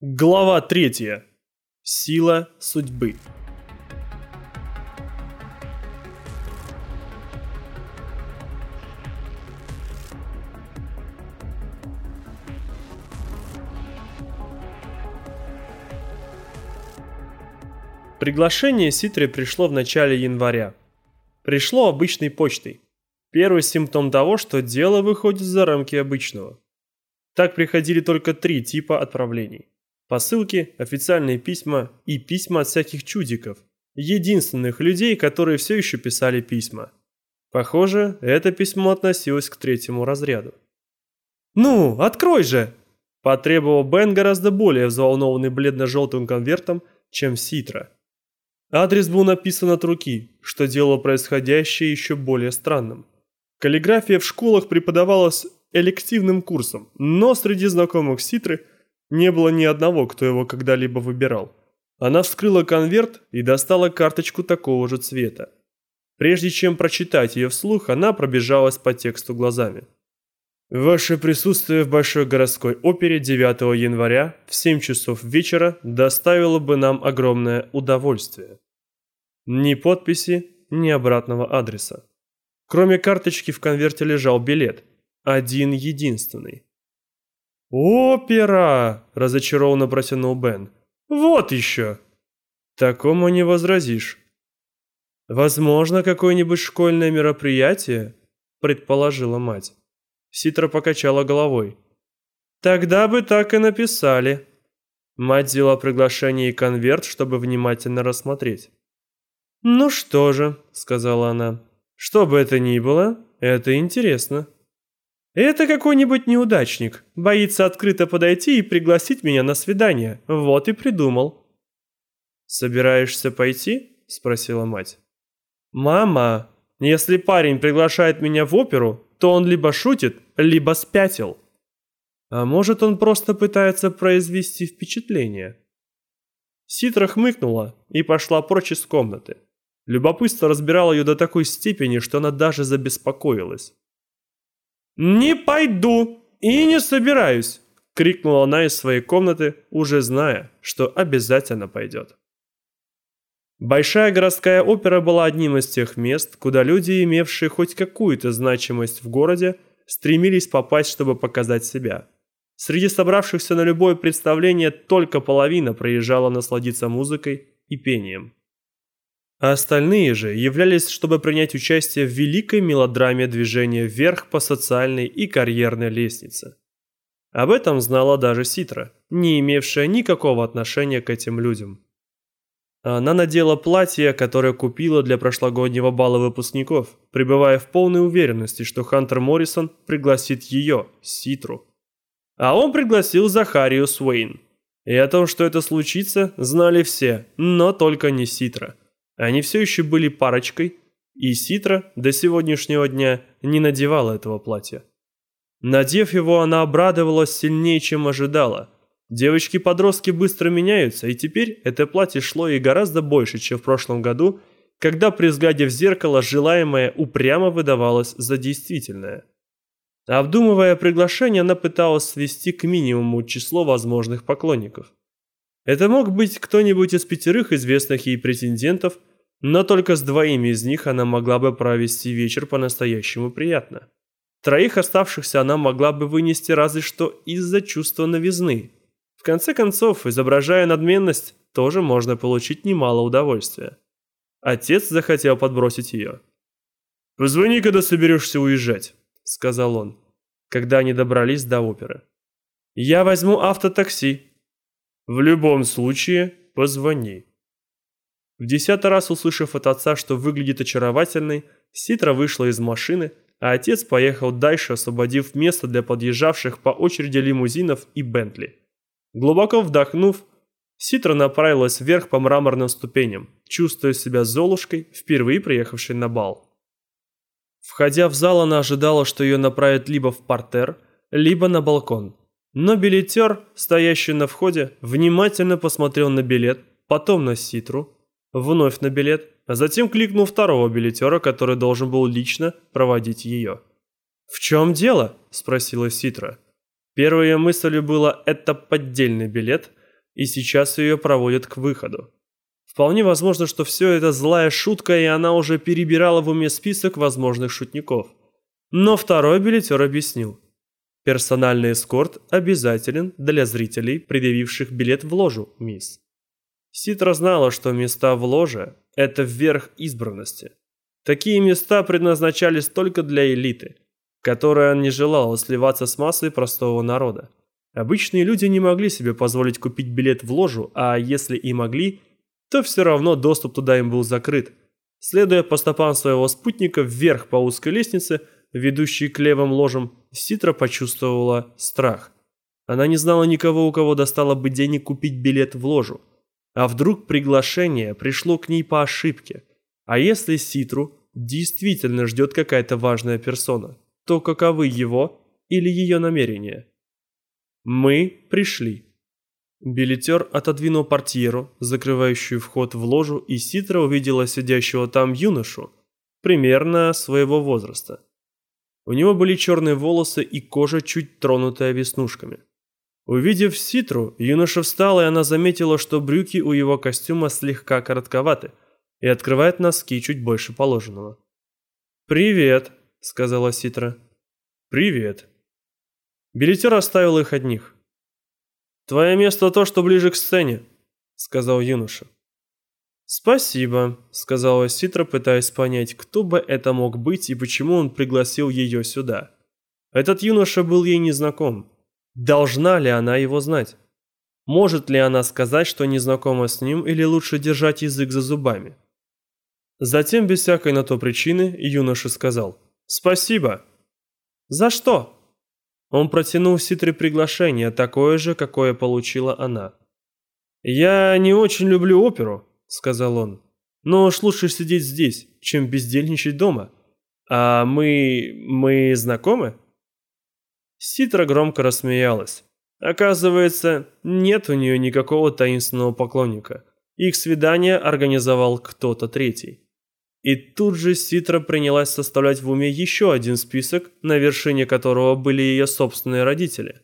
Глава третья. Сила судьбы. Приглашение Ситре пришло в начале января. Пришло обычной почтой. Первый симптом того, что дело выходит за рамки обычного. Так приходили только три типа отправлений. Посылки, официальные письма и письма от всяких чудиков. Единственных людей, которые все еще писали письма. Похоже, это письмо относилось к третьему разряду. «Ну, открой же!» Потребовал Бен гораздо более взволнованный бледно-желтым конвертом, чем Ситра. Адрес был написан от руки, что делало происходящее еще более странным. Каллиграфия в школах преподавалась элективным курсом, но среди знакомых Ситры – не было ни одного, кто его когда-либо выбирал. Она вскрыла конверт и достала карточку такого же цвета. Прежде чем прочитать ее вслух, она пробежалась по тексту глазами. Ваше присутствие в Большой городской опере 9 января в 7 часов вечера доставило бы нам огромное удовольствие. Ни подписи, ни обратного адреса. Кроме карточки в конверте лежал билет. Один единственный. «Опера!» – разочарованно протянул Бен. «Вот еще!» «Такому не возразишь». «Возможно, какое-нибудь школьное мероприятие?» – предположила мать. Ситра покачала головой. «Тогда бы так и написали». Мать взяла приглашение и конверт, чтобы внимательно рассмотреть. «Ну что же», — сказала она, — «что бы это ни было, это интересно». Это какой-нибудь неудачник, боится открыто подойти и пригласить меня на свидание. Вот и придумал. Собираешься пойти? спросила мать. Мама, если парень приглашает меня в оперу, то он либо шутит, либо спятил. А может, он просто пытается произвести впечатление? Ситра хмыкнула и пошла прочь из комнаты. Любопытство разбирало ее до такой степени, что она даже забеспокоилась. «Не пойду и не собираюсь!» — крикнула она из своей комнаты, уже зная, что обязательно пойдет. Большая городская опера была одним из тех мест, куда люди, имевшие хоть какую-то значимость в городе, стремились попасть, чтобы показать себя. Среди собравшихся на любое представление только половина проезжала насладиться музыкой и пением а остальные же являлись, чтобы принять участие в великой мелодраме движения вверх по социальной и карьерной лестнице. Об этом знала даже Ситра, не имевшая никакого отношения к этим людям. Она надела платье, которое купила для прошлогоднего бала выпускников, пребывая в полной уверенности, что Хантер Моррисон пригласит ее, Ситру. А он пригласил Захарию Суэйн. И о том, что это случится, знали все, но только не Ситра. Они все еще были парочкой, и Ситра до сегодняшнего дня не надевала этого платья. Надев его, она обрадовалась сильнее, чем ожидала. Девочки-подростки быстро меняются, и теперь это платье шло ей гораздо больше, чем в прошлом году, когда при взгляде в зеркало желаемое упрямо выдавалось за действительное. Обдумывая приглашение, она пыталась свести к минимуму число возможных поклонников. Это мог быть кто-нибудь из пятерых известных ей претендентов, но только с двоими из них она могла бы провести вечер по-настоящему приятно. Троих оставшихся она могла бы вынести разве что из-за чувства новизны. В конце концов, изображая надменность, тоже можно получить немало удовольствия. Отец захотел подбросить ее. «Позвони, когда соберешься уезжать», — сказал он, когда они добрались до оперы. «Я возьму автотакси». «В любом случае, позвони». В десятый раз услышав от отца, что выглядит очаровательной, Ситра вышла из машины, а отец поехал дальше, освободив место для подъезжавших по очереди лимузинов и Бентли. Глубоко вдохнув, Ситра направилась вверх по мраморным ступеням, чувствуя себя Золушкой, впервые приехавшей на бал. Входя в зал, она ожидала, что ее направят либо в портер, либо на балкон. Но билетер, стоящий на входе, внимательно посмотрел на билет, потом на Ситру, вновь на билет, а затем кликнул второго билетера, который должен был лично проводить ее. «В чем дело?» – спросила Ситра. Первой мыслью было «это поддельный билет», и сейчас ее проводят к выходу. Вполне возможно, что все это злая шутка, и она уже перебирала в уме список возможных шутников. Но второй билетер объяснил. Персональный эскорт обязателен для зрителей, предъявивших билет в ложу, мисс. Ситра знала, что места в ложе – это верх избранности. Такие места предназначались только для элиты, которая не желала сливаться с массой простого народа. Обычные люди не могли себе позволить купить билет в ложу, а если и могли, то все равно доступ туда им был закрыт. Следуя по стопам своего спутника вверх по узкой лестнице, ведущей к левым ложам, Ситра почувствовала страх. Она не знала никого, у кого достало бы денег купить билет в ложу. А вдруг приглашение пришло к ней по ошибке? А если Ситру действительно ждет какая-то важная персона, то каковы его или ее намерения? Мы пришли. Билетер отодвинул портьеру, закрывающую вход в ложу, и Ситра увидела сидящего там юношу, примерно своего возраста. У него были черные волосы и кожа, чуть тронутая веснушками. Увидев Ситру, юноша встал, и она заметила, что брюки у его костюма слегка коротковаты и открывают носки чуть больше положенного. «Привет», — сказала Ситра. «Привет». Билетер оставил их одних. «Твое место то, что ближе к сцене», — сказал юноша. «Спасибо», — сказала Ситра, пытаясь понять, кто бы это мог быть и почему он пригласил ее сюда. Этот юноша был ей незнаком. Должна ли она его знать? Может ли она сказать, что не знакома с ним, или лучше держать язык за зубами? Затем, без всякой на то причины, юноша сказал «Спасибо». «За что?» Он протянул Ситре приглашение, такое же, какое получила она. «Я не очень люблю оперу», — сказал он. «Но уж лучше сидеть здесь, чем бездельничать дома. А мы... мы знакомы?» Ситра громко рассмеялась. Оказывается, нет у нее никакого таинственного поклонника. Их свидание организовал кто-то третий. И тут же Ситра принялась составлять в уме еще один список, на вершине которого были ее собственные родители.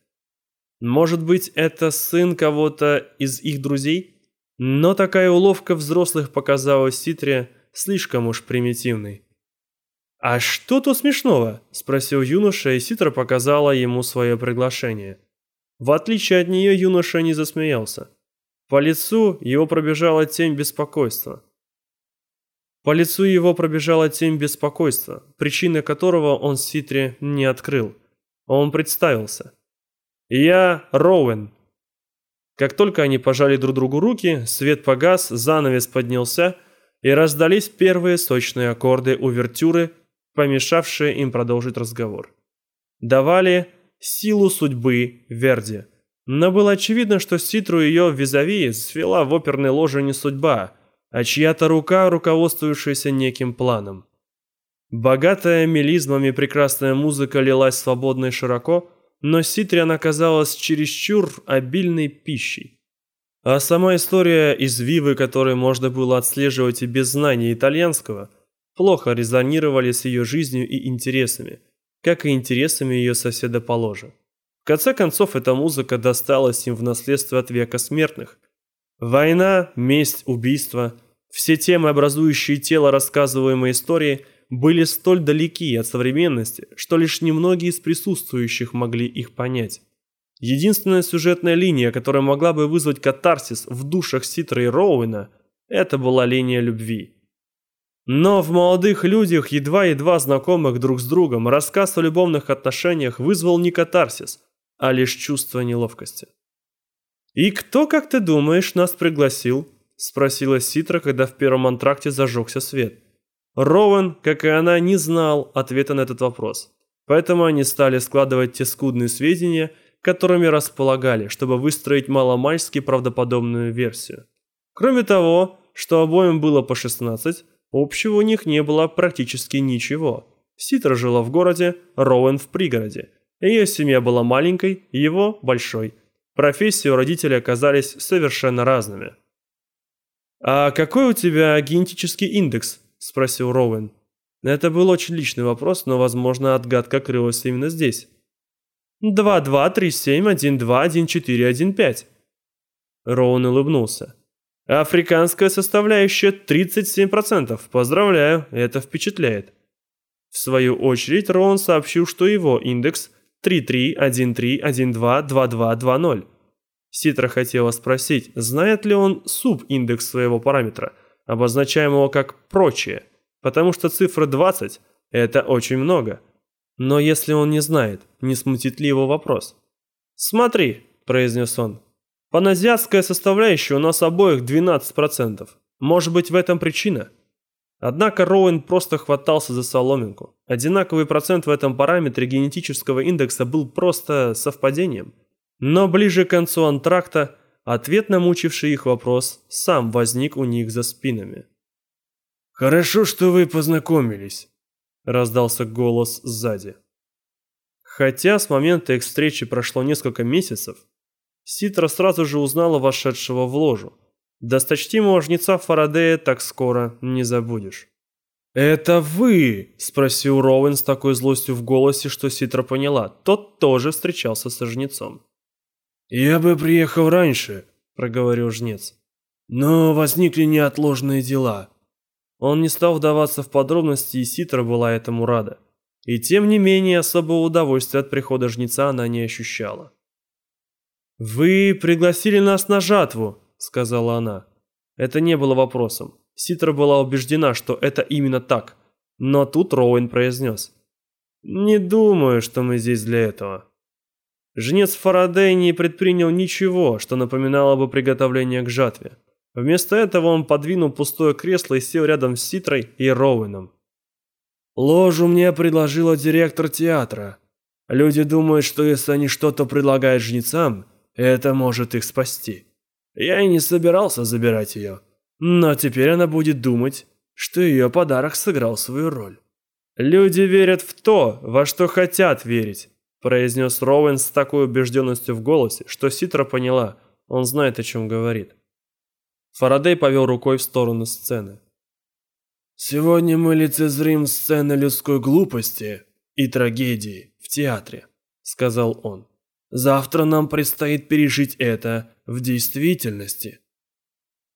Может быть, это сын кого-то из их друзей? Но такая уловка взрослых показалась Ситре слишком уж примитивной. «А что тут смешного?» – спросил юноша, и Ситра показала ему свое приглашение. В отличие от нее, юноша не засмеялся. По лицу его пробежала тень беспокойства. По лицу его пробежала тень беспокойства, причины которого он Ситре не открыл. Он представился. «Я Роуэн». Как только они пожали друг другу руки, свет погас, занавес поднялся, и раздались первые сочные аккорды увертюры, помешавшие им продолжить разговор. Давали силу судьбы Верди. Но было очевидно, что Ситру ее визави свела в оперной ложе не судьба – а чья-то рука, руководствующаяся неким планом. Богатая мелизмами прекрасная музыка лилась свободно и широко, но Ситриан оказалась чересчур обильной пищей. А сама история из Вивы, которую можно было отслеживать и без знания итальянского, плохо резонировали с ее жизнью и интересами, как и интересами ее соседа по ложе. В конце концов, эта музыка досталась им в наследство от века смертных. Война, месть, убийство – все темы, образующие тело рассказываемой истории, были столь далеки от современности, что лишь немногие из присутствующих могли их понять. Единственная сюжетная линия, которая могла бы вызвать катарсис в душах Ситра и Роуэна, это была линия любви. Но в молодых людях, едва-едва знакомых друг с другом, рассказ о любовных отношениях вызвал не катарсис, а лишь чувство неловкости. «И кто, как ты думаешь, нас пригласил?» – спросила Ситра, когда в первом антракте зажегся свет. Роуэн, как и она, не знал ответа на этот вопрос. Поэтому они стали складывать те скудные сведения, которыми располагали, чтобы выстроить маломальски правдоподобную версию. Кроме того, что обоим было по 16, общего у них не было практически ничего. Ситра жила в городе, Роуэн в пригороде. Ее семья была маленькой, его – большой. Профессии у родителей оказались совершенно разными. «А какой у тебя генетический индекс?» – спросил Роуэн. Это был очень личный вопрос, но, возможно, отгадка крылась именно здесь. «Два-два, три-семь, один-два, один-четыре, один-пять». Роуэн улыбнулся. Африканская составляющая 37%. Поздравляю, это впечатляет. В свою очередь Роуэн сообщил, что его индекс 3313122220. Ситра хотела спросить, знает ли он субиндекс своего параметра, обозначаемого как «прочее», потому что цифра 20 – это очень много. Но если он не знает, не смутит ли его вопрос? «Смотри», – произнес он, – «паназиатская составляющая у нас обоих 12%. Может быть, в этом причина?» Однако Роуэн просто хватался за соломинку. Одинаковый процент в этом параметре генетического индекса был просто совпадением. Но ближе к концу антракта ответ на мучивший их вопрос сам возник у них за спинами. «Хорошо, что вы познакомились», — раздался голос сзади. Хотя с момента их встречи прошло несколько месяцев, Ситра сразу же узнала вошедшего в ложу. Досточтимого жнеца Фарадея так скоро не забудешь. «Это вы?» – спросил Роуэн с такой злостью в голосе, что Ситра поняла. Тот тоже встречался со жнецом. «Я бы приехал раньше», – проговорил жнец. «Но возникли неотложные дела». Он не стал вдаваться в подробности, и Ситра была этому рада. И тем не менее особого удовольствия от прихода жнеца она не ощущала. «Вы пригласили нас на жатву», — сказала она. Это не было вопросом. Ситра была убеждена, что это именно так. Но тут Роуэн произнес. «Не думаю, что мы здесь для этого». Жнец Фарадей не предпринял ничего, что напоминало бы приготовление к жатве. Вместо этого он подвинул пустое кресло и сел рядом с Ситрой и Роуэном. Ложу мне предложила директор театра. Люди думают, что если они что-то предлагают жнецам, это может их спасти. Я и не собирался забирать ее. Но теперь она будет думать, что ее подарок сыграл свою роль. «Люди верят в то, во что хотят верить», произнес Роуэн с такой убежденностью в голосе, что Ситра поняла, он знает, о чем говорит. Фарадей повел рукой в сторону сцены. Сегодня мы лицезрим сцены людской глупости и трагедии в театре, сказал он. Завтра нам предстоит пережить это в действительности.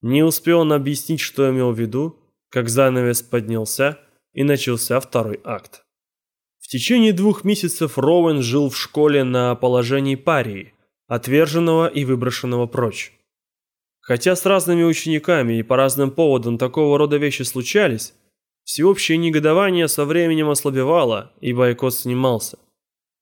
Не успел он объяснить, что имел в виду, как занавес поднялся и начался второй акт. В течение двух месяцев Роуэн жил в школе на положении парии, отверженного и выброшенного прочь. Хотя с разными учениками и по разным поводам такого рода вещи случались, всеобщее негодование со временем ослабевало, и бойкот снимался.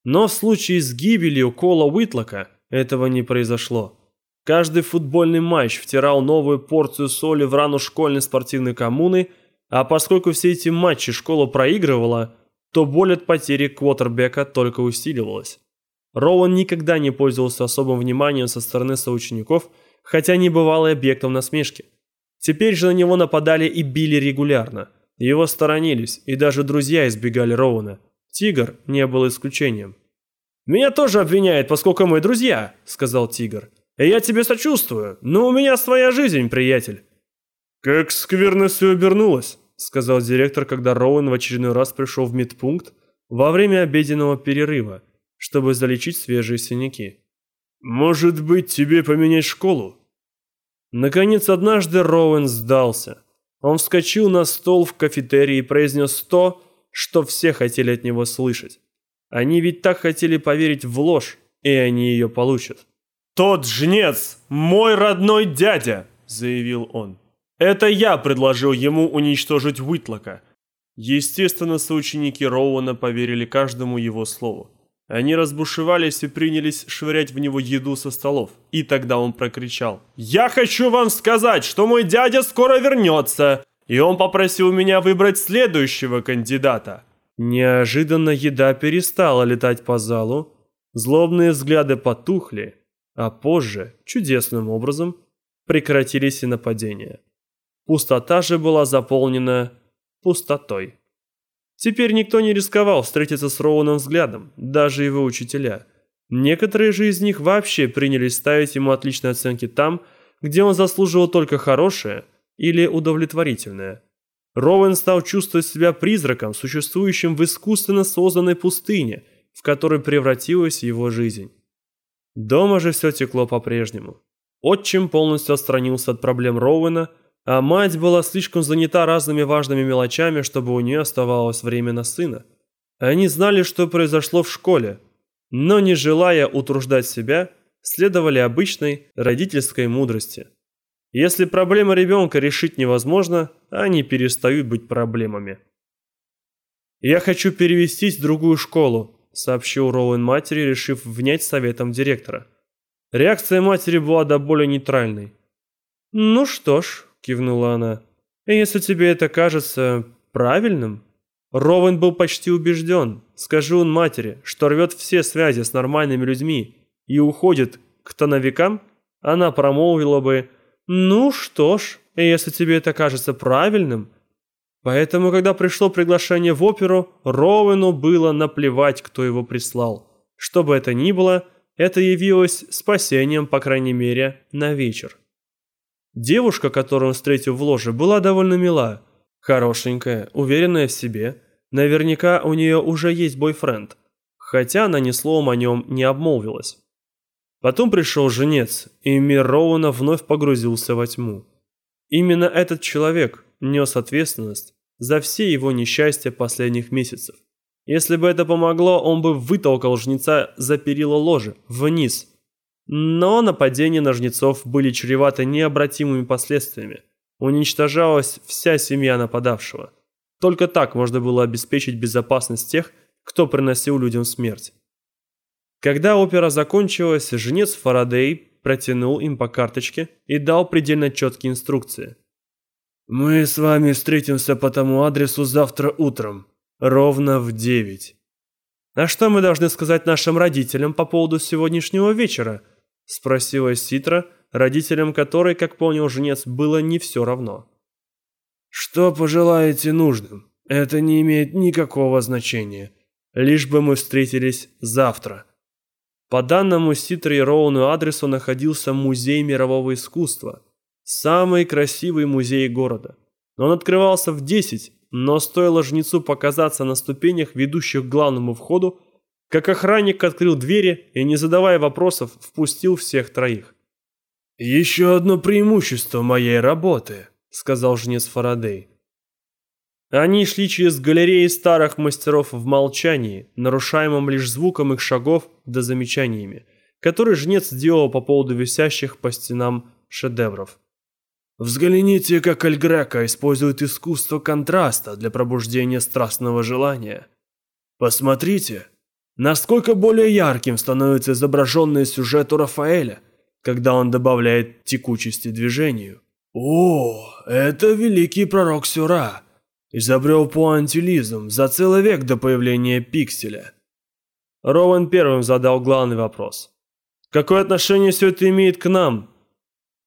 Но в случае с гибелью Кола Уитлока этого не произошло. Каждый футбольный матч втирал новую порцию соли в рану школьной спортивной коммуны, а поскольку все эти матчи школа проигрывала, то боль от потери квотербека только усиливалась. Роуэн никогда не пользовался особым вниманием со стороны соучеников – хотя не бывал объектом насмешки. Теперь же на него нападали и били регулярно. Его сторонились, и даже друзья избегали Роуна. Тигр не был исключением. «Меня тоже обвиняют, поскольку мы друзья», — сказал Тигр. «И я тебе сочувствую, но у меня своя жизнь, приятель». «Как скверно все обернулось», — сказал директор, когда Роуэн в очередной раз пришел в медпункт во время обеденного перерыва, чтобы залечить свежие синяки. Может быть, тебе поменять школу? Наконец, однажды Роуэн сдался. Он вскочил на стол в кафетерии и произнес то, что все хотели от него слышать. Они ведь так хотели поверить в ложь, и они ее получат. «Тот жнец – мой родной дядя!» – заявил он. «Это я предложил ему уничтожить Уитлока». Естественно, соученики Роуэна поверили каждому его слову. Они разбушевались и принялись швырять в него еду со столов. И тогда он прокричал. «Я хочу вам сказать, что мой дядя скоро вернется, и он попросил меня выбрать следующего кандидата». Неожиданно еда перестала летать по залу, злобные взгляды потухли, а позже, чудесным образом, прекратились и нападения. Пустота же была заполнена пустотой. Теперь никто не рисковал встретиться с Роуном взглядом, даже его учителя. Некоторые же из них вообще принялись ставить ему отличные оценки там, где он заслуживал только хорошее или удовлетворительное. Роуэн стал чувствовать себя призраком, существующим в искусственно созданной пустыне, в которой превратилась его жизнь. Дома же все текло по-прежнему. Отчим полностью отстранился от проблем Роуэна, а мать была слишком занята разными важными мелочами, чтобы у нее оставалось время на сына. Они знали, что произошло в школе, но не желая утруждать себя, следовали обычной родительской мудрости. Если проблема ребенка решить невозможно, они перестают быть проблемами. «Я хочу перевестись в другую школу», — сообщил Роуэн матери, решив внять советом директора. Реакция матери была до боли нейтральной. «Ну что ж», — кивнула она, — «если тебе это кажется правильным...» Роуэн был почти убежден, скажи он матери, что рвет все связи с нормальными людьми и уходит к тоновикам, она промолвила бы «Ну что ж, если тебе это кажется правильным...» Поэтому, когда пришло приглашение в оперу, Роуэну было наплевать, кто его прислал. Что бы это ни было, это явилось спасением, по крайней мере, на вечер. Девушка, которую он встретил в ложе, была довольно мила. Хорошенькая, уверенная в себе. Наверняка у нее уже есть бойфренд. Хотя она ни словом о нем не обмолвилась. Потом пришел женец, и мир Роуэна вновь погрузился во тьму. Именно этот человек нес ответственность за все его несчастья последних месяцев. Если бы это помогло, он бы вытолкал жнеца за перила ложи, вниз. Но нападения на жнецов были чреваты необратимыми последствиями. Уничтожалась вся семья нападавшего. Только так можно было обеспечить безопасность тех, кто приносил людям смерть. Когда опера закончилась, жнец Фарадей протянул им по карточке и дал предельно четкие инструкции. «Мы с вами встретимся по тому адресу завтра утром, ровно в девять». «А что мы должны сказать нашим родителям по поводу сегодняшнего вечера?» – спросила Ситра, родителям которой, как понял жнец, было не все равно. «Что пожелаете нужным? Это не имеет никакого значения. Лишь бы мы встретились завтра». По данному Ситре и Роуну адресу находился Музей мирового искусства, самый красивый музей города. Он открывался в 10, но стоило жнецу показаться на ступенях, ведущих к главному входу, как охранник открыл двери и, не задавая вопросов, впустил всех троих. «Еще одно преимущество моей работы», — сказал жнец Фарадей. Они шли через галереи старых мастеров в молчании, нарушаемом лишь звуком их шагов да замечаниями, которые жнец сделал по поводу висящих по стенам шедевров. Взгляните, как Альгрека использует искусство контраста для пробуждения страстного желания. Посмотрите, насколько более ярким становится изображенный сюжет у Рафаэля, когда он добавляет текучести движению. О, это великий пророк Сюра – изобрел пуантилизм за целый век до появления пикселя. Роуэн первым задал главный вопрос. «Какое отношение все это имеет к нам?»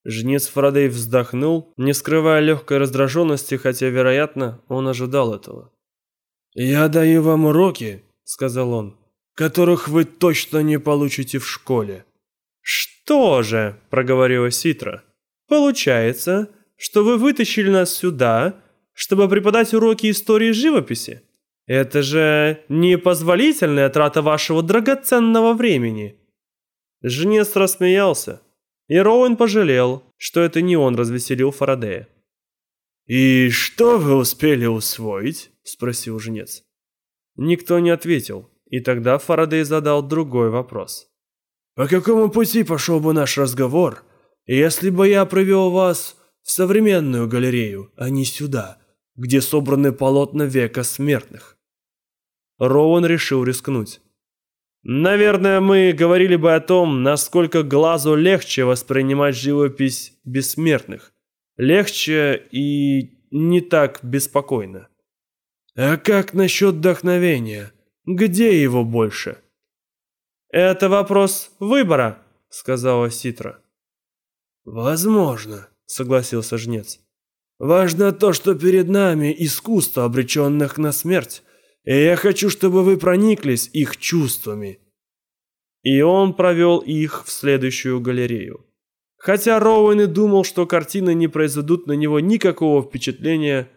Жнец Фарадей вздохнул, не скрывая легкой раздраженности, хотя, вероятно, он ожидал этого. «Я даю вам уроки», — сказал он, — «которых вы точно не получите в школе». «Что же?» — проговорила Ситра. «Получается, что вы вытащили нас сюда, чтобы преподать уроки истории живописи. Это же непозволительная трата вашего драгоценного времени. Жнец рассмеялся, и Роуэн пожалел, что это не он развеселил Фарадея. «И что вы успели усвоить?» – спросил жнец. Никто не ответил, и тогда Фарадей задал другой вопрос. «По какому пути пошел бы наш разговор, если бы я привел вас в современную галерею, а не сюда?» Где собраны полотна века смертных. Роуэн решил рискнуть. Наверное, мы говорили бы о том, насколько глазу легче воспринимать живопись бессмертных. Легче и не так беспокойно. А как насчет вдохновения? Где его больше? Это вопрос выбора, сказала Ситра. Возможно, согласился жнец. Важно то, что перед нами искусство обреченных на смерть, и я хочу, чтобы вы прониклись их чувствами». И он провел их в следующую галерею. Хотя Роуэн и думал, что картины не произведут на него никакого впечатления,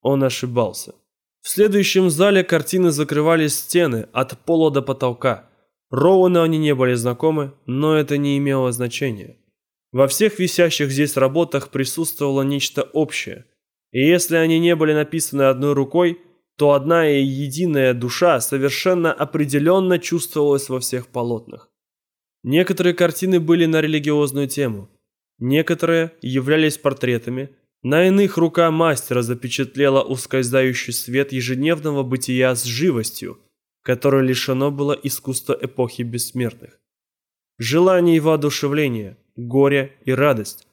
он ошибался. В следующем зале картины закрывали стены от пола до потолка. Роуэну они не были знакомы, но это не имело значения. Во всех висящих здесь работах присутствовало нечто общее. И если они не были написаны одной рукой, то одна и единая душа совершенно определенно чувствовалась во всех полотнах. Некоторые картины были на религиозную тему, некоторые являлись портретами, на иных рука мастера запечатлела ускользающий свет ежедневного бытия с живостью, которое лишено было искусства эпохи бессмертных. Желание и воодушевление, горе и радость –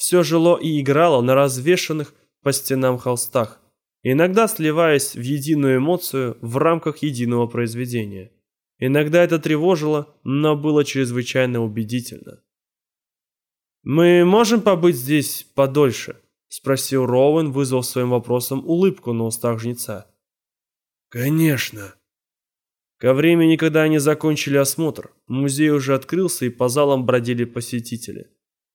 все жило и играло на развешанных по стенам холстах, иногда сливаясь в единую эмоцию в рамках единого произведения. Иногда это тревожило, но было чрезвычайно убедительно. «Мы можем побыть здесь подольше?» – спросил Роуэн, вызвав своим вопросом улыбку на устах жнеца. «Конечно». Ко времени, когда они закончили осмотр, музей уже открылся и по залам бродили посетители.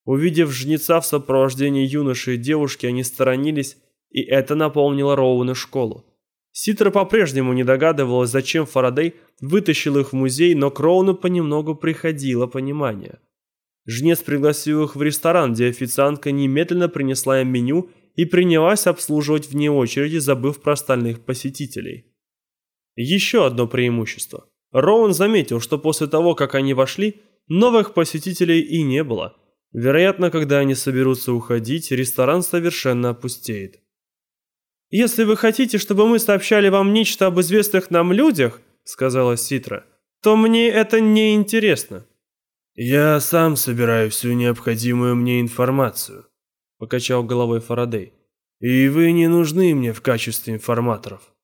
Увидев жнеца в сопровождении юноши и девушки, они сторонились и это наполнило Роуэна школу. Ситра по-прежнему не догадывалась, зачем Фарадей вытащил их в музей, но к Роуну понемногу приходило понимание. Жнец пригласил их в ресторан, где официантка немедленно принесла им меню и принялась обслуживать вне очереди, забыв про остальных посетителей. Еще одно преимущество. Роуэн заметил, что после того, как они вошли, новых посетителей и не было. Вероятно, когда они соберутся уходить, ресторан совершенно опустеет. «Если вы хотите, чтобы мы сообщали вам нечто об известных нам людях», — сказала Ситра, — «то мне это не интересно». «Я сам собираю всю необходимую мне информацию», — покачал головой Фарадей. «И вы не нужны мне в качестве информаторов».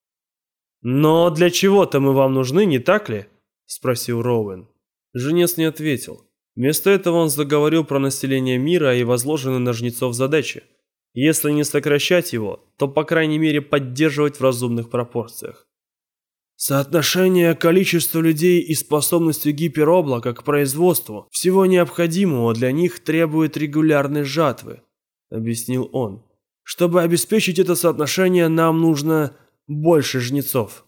«Но для чего-то мы вам нужны, не так ли?» — спросил Роуэн. Женец не ответил. Вместо этого он заговорил про население мира и возложенные на жнецов задачи. Если не сокращать его, то по крайней мере поддерживать в разумных пропорциях. Соотношение количества людей и способности гипероблака к производству всего необходимого для них требует регулярной жатвы, объяснил он. Чтобы обеспечить это соотношение, нам нужно больше жнецов.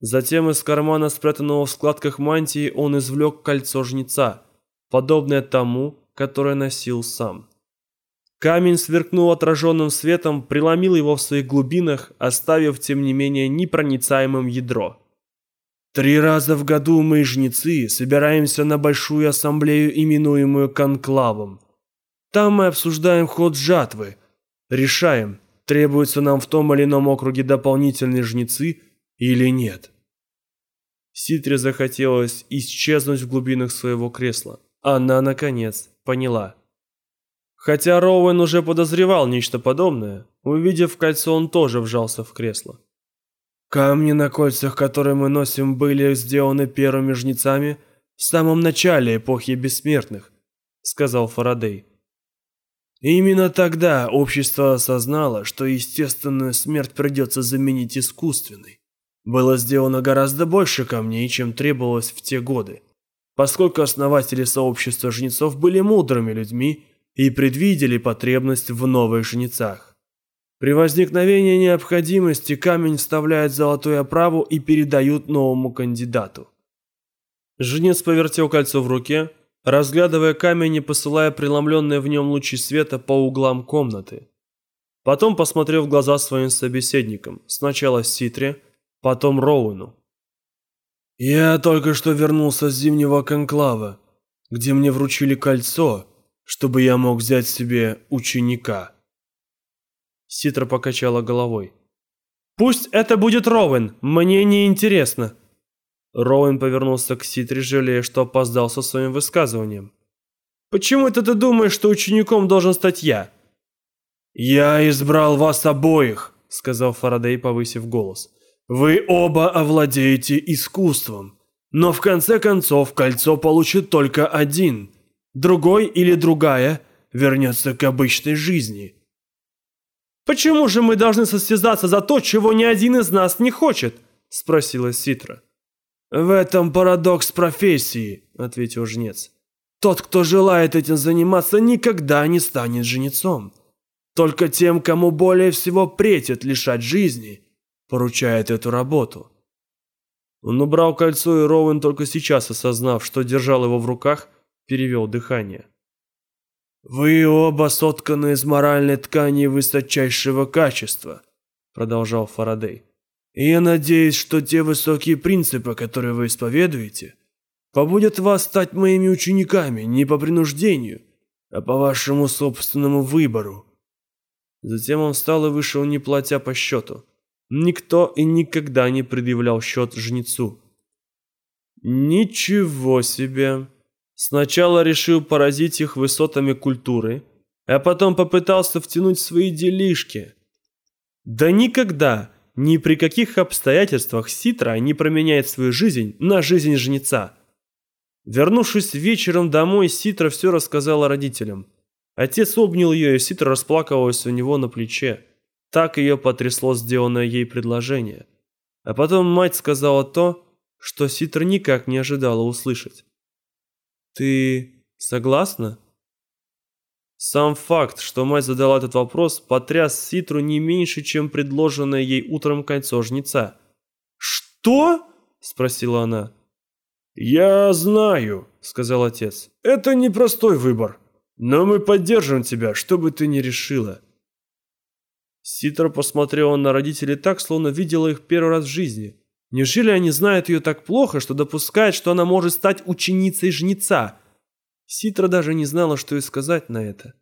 Затем из кармана, спрятанного в складках мантии, он извлек кольцо жнеца, подобное тому, которое носил сам. Камень сверкнул отраженным светом, преломил его в своих глубинах, оставив, тем не менее, непроницаемым ядро. Три раза в году мы, жнецы, собираемся на большую ассамблею, именуемую конклавом. Там мы обсуждаем ход жатвы, решаем, требуются нам в том или ином округе дополнительные жнецы или нет. Ситре захотелось исчезнуть в глубинах своего кресла. Она, наконец, поняла – Хотя Роуэн уже подозревал нечто подобное, увидев кольцо, он тоже вжался в кресло. «Камни на кольцах, которые мы носим, были сделаны первыми жнецами в самом начале эпохи бессмертных», — сказал Фарадей. Именно тогда общество осознало, что естественную смерть придется заменить искусственной. Было сделано гораздо больше камней, чем требовалось в те годы, поскольку основатели сообщества жнецов были мудрыми людьми и предвидели потребность в новых жнецах. При возникновении необходимости камень вставляют в золотую оправу и передают новому кандидату. Жнец повертел кольцо в руке, разглядывая камень и посылая преломленные в нем лучи света по углам комнаты. Потом посмотрел в глаза своим собеседникам, сначала Ситре, потом Роуэну. «Я только что вернулся с зимнего конклава, где мне вручили кольцо, чтобы я мог взять себе ученика. Ситра покачала головой. «Пусть это будет Роуэн, мне не интересно». Роуэн повернулся к Ситре, жалея, что опоздал со своим высказыванием. «Почему это ты думаешь, что учеником должен стать я?» «Я избрал вас обоих», — сказал Фарадей, повысив голос. «Вы оба овладеете искусством, но в конце концов кольцо получит только один другой или другая вернется к обычной жизни. «Почему же мы должны состязаться за то, чего ни один из нас не хочет?» – спросила Ситра. «В этом парадокс профессии», – ответил жнец. «Тот, кто желает этим заниматься, никогда не станет жнецом. Только тем, кому более всего претит лишать жизни, поручает эту работу». Он убрал кольцо, и Роуэн только сейчас осознав, что держал его в руках – перевел дыхание. Вы оба сотканы из моральной ткани высочайшего качества, продолжал Фарадей. И я надеюсь, что те высокие принципы, которые вы исповедуете, побудят вас стать моими учениками не по принуждению, а по вашему собственному выбору. Затем он встал и вышел, не платя по счету. Никто и никогда не предъявлял счет жнецу. Ничего себе! Сначала решил поразить их высотами культуры, а потом попытался втянуть свои делишки. Да никогда, ни при каких обстоятельствах Ситра не променяет свою жизнь на жизнь жнеца. Вернувшись вечером домой, Ситра все рассказала родителям. Отец обнял ее, и Ситра расплакалась у него на плече. Так ее потрясло сделанное ей предложение. А потом мать сказала то, что Ситра никак не ожидала услышать. «Ты согласна?» Сам факт, что мать задала этот вопрос, потряс Ситру не меньше, чем предложенное ей утром кольцо жнеца. «Что?» – спросила она. «Я знаю», – сказал отец. «Это непростой выбор, но мы поддержим тебя, что бы ты ни решила». Ситра посмотрела на родителей так, словно видела их первый раз в жизни. Неужели они знают ее так плохо, что допускают, что она может стать ученицей жнеца? Ситра даже не знала, что и сказать на это.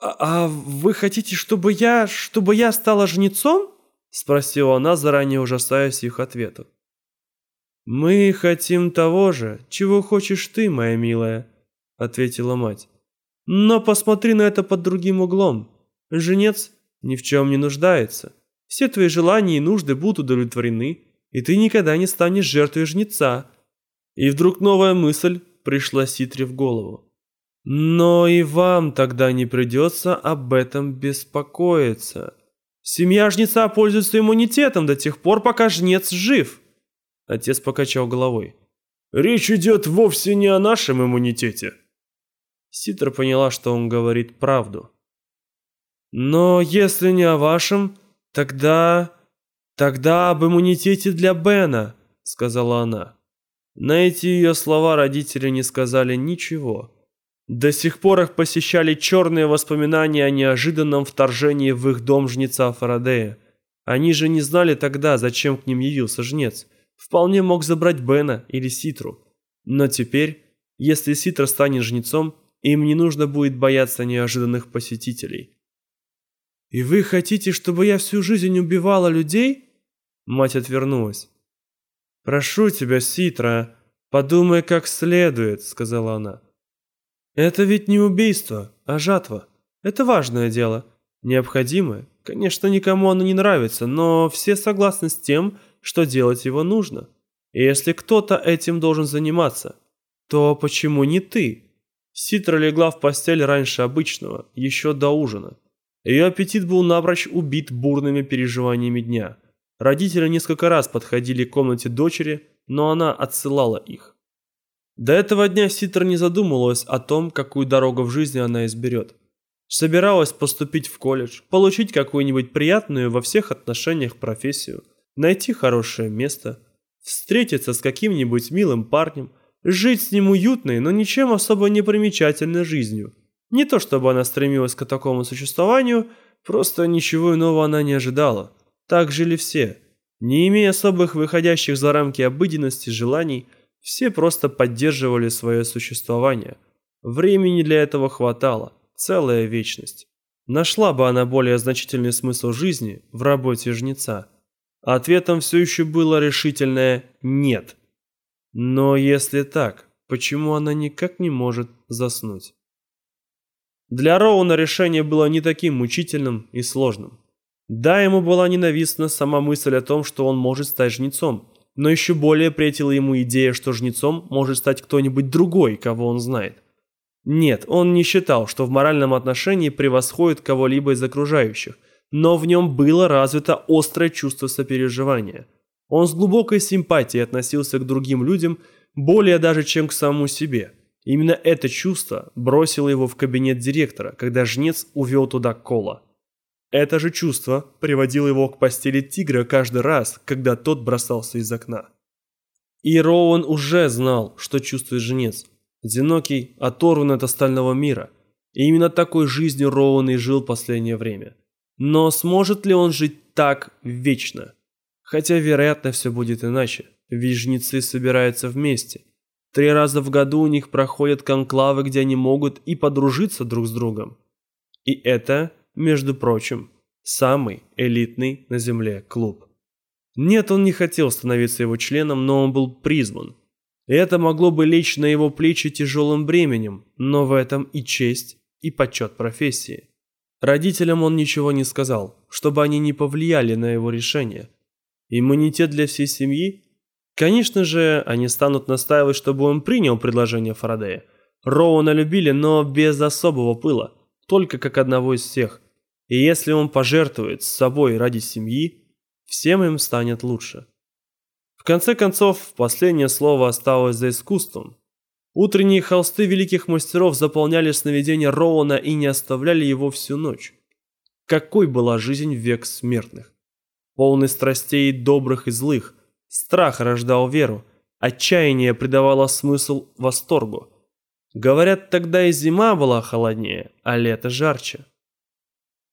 «А, а вы хотите, чтобы я... чтобы я стала жнецом?» Спросила она, заранее ужасаясь их ответу. «Мы хотим того же, чего хочешь ты, моя милая», — ответила мать. «Но посмотри на это под другим углом. Женец ни в чем не нуждается. Все твои желания и нужды будут удовлетворены, и ты никогда не станешь жертвой жнеца. И вдруг новая мысль пришла Ситре в голову. Но и вам тогда не придется об этом беспокоиться. Семья жнеца пользуется иммунитетом до тех пор, пока жнец жив. Отец покачал головой. Речь идет вовсе не о нашем иммунитете. Ситра поняла, что он говорит правду. Но если не о вашем, тогда... «Тогда об иммунитете для Бена», — сказала она. На эти ее слова родители не сказали ничего. До сих пор их посещали черные воспоминания о неожиданном вторжении в их дом жнеца Фарадея. Они же не знали тогда, зачем к ним явился жнец. Вполне мог забрать Бена или Ситру. Но теперь, если Ситра станет жнецом, им не нужно будет бояться неожиданных посетителей. «И вы хотите, чтобы я всю жизнь убивала людей?» Мать отвернулась. «Прошу тебя, Ситра, подумай как следует», — сказала она. «Это ведь не убийство, а жатва. Это важное дело, необходимое. Конечно, никому оно не нравится, но все согласны с тем, что делать его нужно. И если кто-то этим должен заниматься, то почему не ты?» Ситра легла в постель раньше обычного, еще до ужина. Ее аппетит был напрочь убит бурными переживаниями дня. Родители несколько раз подходили к комнате дочери, но она отсылала их. До этого дня Ситра не задумывалась о том, какую дорогу в жизни она изберет. Собиралась поступить в колледж, получить какую-нибудь приятную во всех отношениях профессию, найти хорошее место, встретиться с каким-нибудь милым парнем, жить с ним уютной, но ничем особо не примечательной жизнью. Не то чтобы она стремилась к такому существованию, просто ничего иного она не ожидала. Так жили все. Не имея особых выходящих за рамки обыденности желаний, все просто поддерживали свое существование. Времени для этого хватало, целая вечность. Нашла бы она более значительный смысл жизни в работе жнеца. Ответом все еще было решительное «нет». Но если так, почему она никак не может заснуть? Для Роуна решение было не таким мучительным и сложным. Да, ему была ненавистна сама мысль о том, что он может стать жнецом, но еще более претила ему идея, что жнецом может стать кто-нибудь другой, кого он знает. Нет, он не считал, что в моральном отношении превосходит кого-либо из окружающих, но в нем было развито острое чувство сопереживания. Он с глубокой симпатией относился к другим людям, более даже, чем к самому себе. Именно это чувство бросило его в кабинет директора, когда жнец увел туда Кола. Это же чувство приводило его к постели тигра каждый раз, когда тот бросался из окна. И Роуэн уже знал, что чувствует женец. Одинокий, оторванный от остального мира. И именно такой жизнью Роуэн и жил последнее время. Но сможет ли он жить так вечно? Хотя, вероятно, все будет иначе, ведь собираются вместе. Три раза в году у них проходят конклавы, где они могут и подружиться друг с другом. И это, между прочим, самый элитный на Земле клуб. Нет, он не хотел становиться его членом, но он был призван. Это могло бы лечь на его плечи тяжелым бременем, но в этом и честь, и почет профессии. Родителям он ничего не сказал, чтобы они не повлияли на его решение. Иммунитет для всей семьи? Конечно же, они станут настаивать, чтобы он принял предложение Фарадея. Роуна любили, но без особого пыла, только как одного из всех. И если он пожертвует собой ради семьи, всем им станет лучше. В конце концов, последнее слово осталось за искусством. Утренние холсты великих мастеров заполняли сновидения Роуна и не оставляли его всю ночь. Какой была жизнь в век смертных? Полный страстей добрых и злых, страх рождал веру, отчаяние придавало смысл восторгу. Говорят, тогда и зима была холоднее, а лето жарче.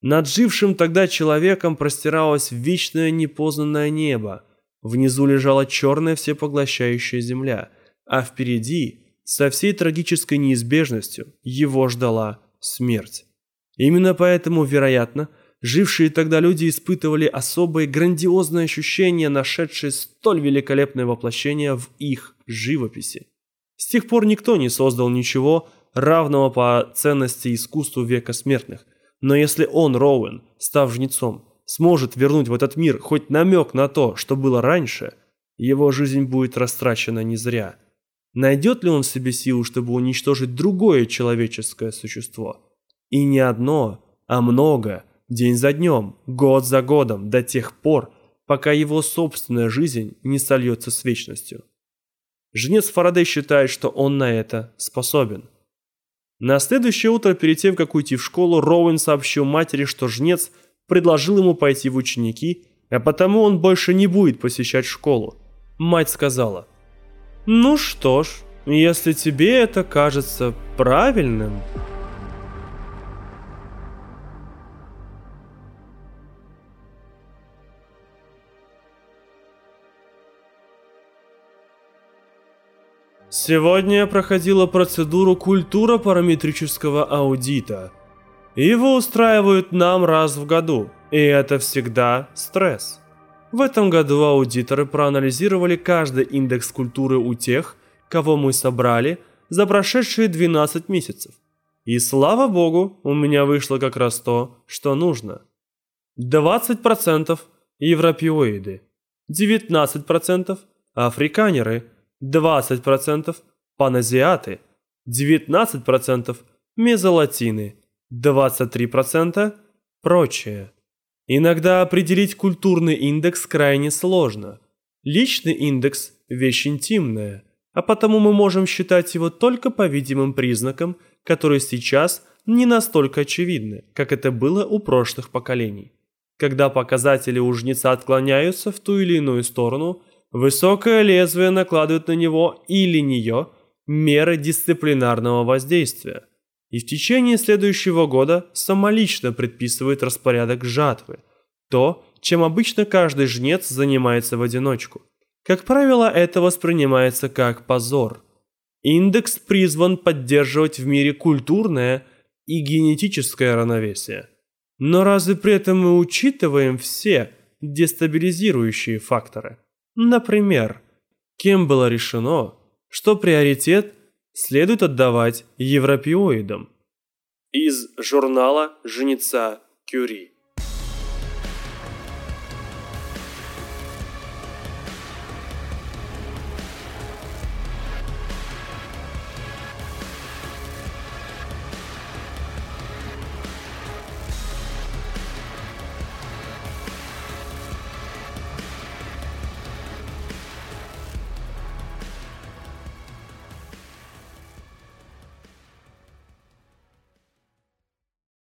Над жившим тогда человеком простиралось вечное непознанное небо – Внизу лежала черная всепоглощающая земля, а впереди, со всей трагической неизбежностью, его ждала смерть. Именно поэтому, вероятно, жившие тогда люди испытывали особое грандиозное ощущение, нашедшее столь великолепное воплощение в их живописи. С тех пор никто не создал ничего, равного по ценности искусству века смертных. Но если он, Роуэн, став жнецом, сможет вернуть в этот мир хоть намек на то, что было раньше, его жизнь будет растрачена не зря. Найдет ли он в себе силу, чтобы уничтожить другое человеческое существо? И не одно, а много, день за днем, год за годом, до тех пор, пока его собственная жизнь не сольется с вечностью. Жнец Фарадей считает, что он на это способен. На следующее утро, перед тем, как уйти в школу, Роуэн сообщил матери, что жнец – предложил ему пойти в ученики, а потому он больше не будет посещать школу. Мать сказала, «Ну что ж, если тебе это кажется правильным...» Сегодня проходила процедуру культура параметрического аудита – его устраивают нам раз в году, и это всегда стресс. В этом году аудиторы проанализировали каждый индекс культуры у тех, кого мы собрали за прошедшие 12 месяцев. И слава богу, у меня вышло как раз то, что нужно. 20% европеоиды, 19% африканеры, 20% паназиаты, 19% мезолатины – 23% – прочее. Иногда определить культурный индекс крайне сложно. Личный индекс – вещь интимная, а потому мы можем считать его только по видимым признакам, которые сейчас не настолько очевидны, как это было у прошлых поколений. Когда показатели у жнеца отклоняются в ту или иную сторону, высокое лезвие накладывает на него или нее меры дисциплинарного воздействия – и в течение следующего года самолично предписывает распорядок жатвы, то, чем обычно каждый жнец занимается в одиночку. Как правило, это воспринимается как позор. Индекс призван поддерживать в мире культурное и генетическое равновесие. Но разве при этом мы учитываем все дестабилизирующие факторы? Например, кем было решено, что приоритет – следует отдавать европеоидам. Из журнала «Женица Кюри».